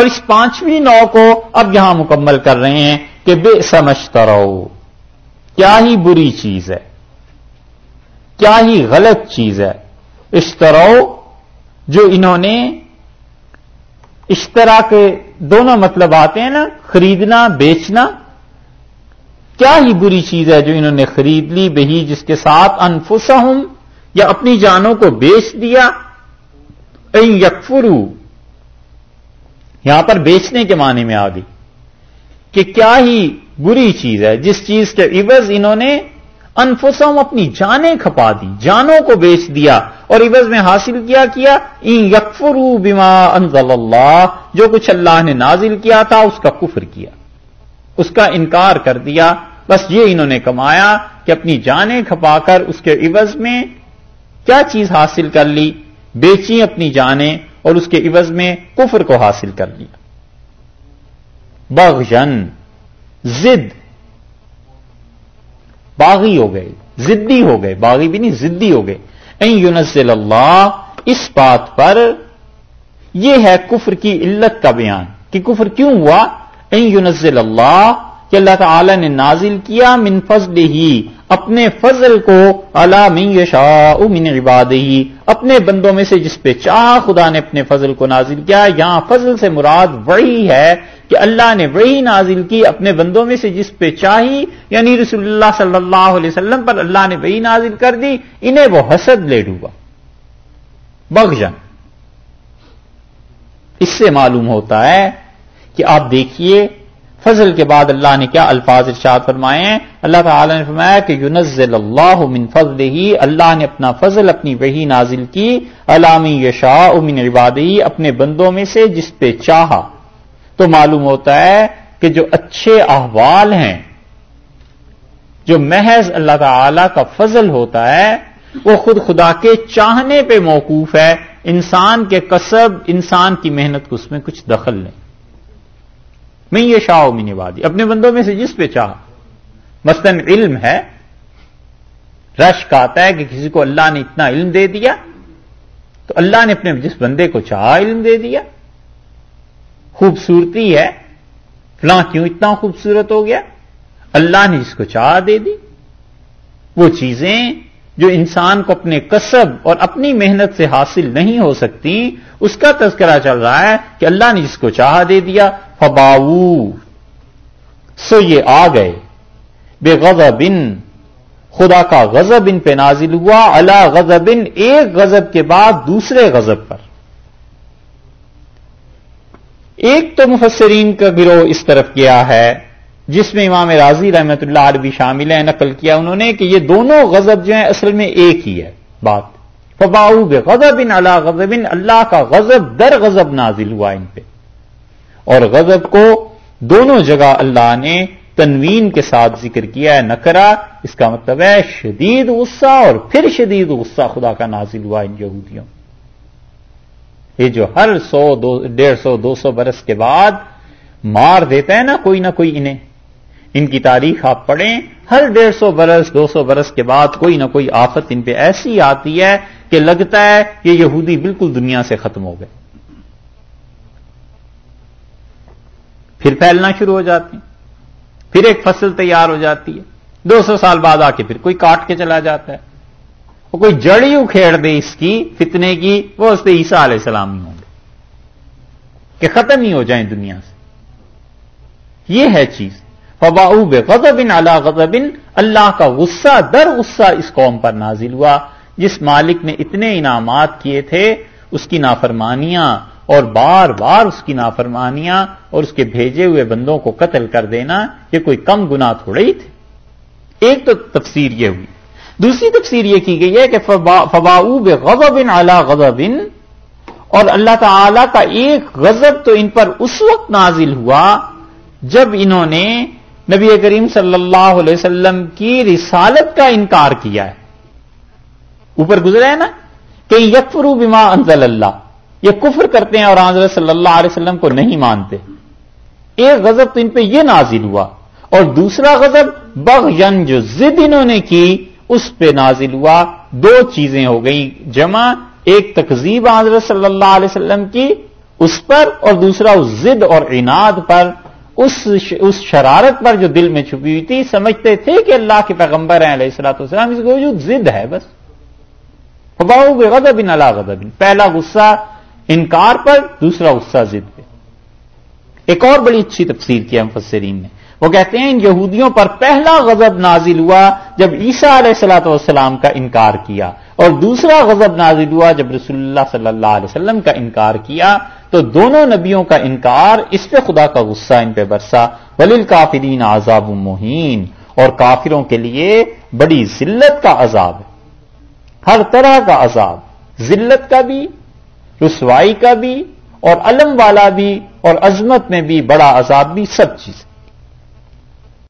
اور اس پانچویں نو کو اب یہاں مکمل کر رہے ہیں کہ بے سمجھتا رہو کیا ہی بری چیز ہے، کیا ہی غلط چیز ہے۔ اشترو، جو انہوں نے اشترا کے دونوں مطلب آتے ہیں نا، خریدنا، بیچنا، کیا ہی بری چیز ہے جو انہوں نے خرید لی، بہی جس کے ساتھ انفسہم یا اپنی جانوں کو بیچ دیا۔ یکفرو یہاں پر بیچنے کے معنی میں آ گئی کہ کیا ہی بری چیز ہے، جس چیز کے عوض انہوں نے انفسم اپنی جانیں کھپا دی، جانوں کو بیچ دیا اور عوض میں حاصل کیا کیا؟ این یکفرو بما انزل اللہ، جو کچھ اللہ نے نازل کیا تھا، اس کا کفر کیا، اس کا انکار کر دیا، بس یہ انہوں نے کمایا کہ اپنی جانیں کھپا کر اس کے عوض میں کیا چیز حاصل کر لی؟ بیچی اپنی جانیں اور اس کے عوض میں کفر کو حاصل کر لیا۔ بغجن زد باغی ہو گئے زدی ہو گئے، باغی بھی نہیں زدی ہو گئے۔ این یونزل اللہ، اس بات پر یہ ہے کفر کی علت کا بیان کہ کفر کیوں ہوا؟ این یونزل اللہ، کہ اللہ تعالی نے نازل کیا من فضل ہی اپنے فضل کو اللہ من یشاء من عباد ہی اپنے بندوں میں سے جس پہ چاہ خدا نے اپنے فضل کو نازل کیا، یہاں فضل سے مراد وہی ہے کہ اللہ نے وہی نازل کی، اپنے بندوں میں سے جس پہ چاہی یعنی رسول اللہ صلی اللہ علیہ وسلم پر اللہ نے وہی نازل کر دی، انہیں وہ حسد لے ڈوبا۔ بغجن اس سے معلوم ہوتا ہے کہ آپ دیکھیے فضل کے بعد اللہ نے کیا الفاظ ارشاد فرمائے ہیں؟ اللہ تعالی نے فرمایا کہ یونزل اللہ من فضل ہی اللہ نے اپنا فضل، اپنی وہی نازل کی علامی یشاء من عبادی اپنے بندوں میں سے جس پہ چاہا۔ تو معلوم ہوتا ہے کہ جو اچھے احوال ہیں، جو محض اللہ تعالی کا فضل ہوتا ہے، وہ خود خدا کے چاہنے پہ موقوف ہے۔ انسان کے کسب انسان کی محنت کو اس میں کچھ دخل نہیں۔ میں یہ شاہ مینی وادی، اپنے بندوں میں سے جس پہ چاہ۔ مثلاً علم ہے، رش آتا ہے کہ کسی کو اللہ نے اتنا علم دے دیا، تو اللہ نے اپنے جس بندے کو چاہ علم دے دیا۔ خوبصورتی ہے، فلاں کیوں اتنا خوبصورت ہو گیا؟ اللہ نے جس کو چاہ دے دی۔ وہ چیزیں جو انسان کو اپنے کسب اور اپنی محنت سے حاصل نہیں ہو سکتی، اس کا تذکرہ چل رہا ہے کہ اللہ نے جس کو چاہ دے دیا فباو سو یہ آ گئے۔ بے غضب خدا کا غضب ان پہ نازل ہوا۔ اللہ غضب ایک غضب کے بعد دوسرے غضب پر۔ ایک تو مفسرین کا گروہ اس طرف گیا ہے، جس میں امام راضی رحمت اللہ عربی شامل ہیں، نقل کیا انہوں نے کہ یہ دونوں غضب جو ہیں اصل میں ایک ہی ہے۔ بات۔ فباؤ بے غضب ان اللہ غضب اللہ کا غضب در غضب نازل ہوا ان پہ۔ اور غضب کو دونوں جگہ اللہ نے تنوین کے ساتھ ذکر کیا ہے نکرا اس کا مطلب ہے شدید غصہ اور پھر شدید غصہ خدا کا نازل ہوا ان یہودیوں۔ یہ جو ہر سو دو، ڈیڑھ سو، دو سو برس کے بعد مار دیتا ہے نا کوئی نہ کوئی انہیں۔ ان کی تاریخ آپ پڑھیں، ہر ڈیڑھ سو برس، دو سو برس کے بعد کوئی نہ کوئی آفت ان پہ ایسی آتی ہے کہ لگتا ہے کہ یہودی بالکل دنیا سے ختم ہو گئے۔ پھر پھیلنا شروع ہو جاتی پھر ایک فصل تیار ہو جاتی ہے۔ دو سو سال بعد آ کے پھر کوئی کاٹ کے چلا جاتا ہے۔ وہ کوئی جڑی اکھیڑ دے اس کی، فتنے کی، وہ اس پہ عیسیٰ علیہ السلام ہی ہوں گے۔ کہ ختم ہی ہو جائیں دنیا سے۔ یہ ہے چیز۔ فباؤ بے غضب اعلی غضب۔ اللہ کا غصہ، در غصہ اس قوم پر نازل ہوا۔ جس مالک نے اتنے انعامات کیے تھے، اس کی نافرمانیاں اور بار بار اس کی نافرمانیاں اور اس کے بھیجے ہوئے بندوں کو قتل کر دینا یہ کوئی کم گنا تھوڑے ہی تھے۔ ایک تو تفسیر یہ ہوئی۔ دوسری تفسیر یہ کی گئی ہے کہ فباؤ بے غضب اعلی غضب۔ اور اللہ تعالی کا ایک غضب تو ان پر اس وقت نازل ہوا جب انہوں نے نبی کریم صلی اللہ علیہ وسلم کی رسالت کا انکار کیا ہے۔ اوپر گزرا ہے نا؟ کہ یکفرو بما انزل اللہ۔ یہ کفر کرتے ہیں اور حضرت صلی اللہ علیہ وسلم کو نہیں مانتے۔ ایک غضب تو ان پہ یہ نازل ہوا۔ اور دوسرا غضب بغ جو ضد انہوں نے کی، اس پہ نازل ہوا۔ دو چیزیں ہو گئی جمع، ایک تقزیب حضرت صلی اللہ علیہ وسلم کی، اس پر، اور دوسرا اس ضد اور عناد پر۔ اس اس شرارت پر جو دل میں چھپی ہوئی تھی۔ سمجھتے تھے کہ اللہ کے پیغمبر ہیں، علیہ السلاۃ والسلام، اس کو جو ضد ہے بس۔ غضب اللہ غضب۔ پہلا غصہ انکار پر دوسرا غصہ ضد پہ ایک اور بڑی اچھی تفسیر کیا مفسرین نے۔ وہ کہتے ہیں ان یہودیوں پر پہلا غضب نازل ہوا جب عیسیٰ علیہ السلاۃ والسلام کا انکار کیا، اور دوسرا غضب نازل ہوا جب رسول اللہ صلی اللہ علیہ وسلم کا انکار کیا۔ تو دونوں نبیوں کا انکار اس پہ خدا کا غصہ ان پہ برسا۔ ولیل کافرین عذاب مہین اور کافروں کے لیے بڑی ذلت کا عذاب ہے۔ ہر طرح کا عذاب۔ ذلت کا بھی رسوائی کا بھی اور علم والا بھی اور عظمت میں بھی بڑا عذاب بھی سب چیز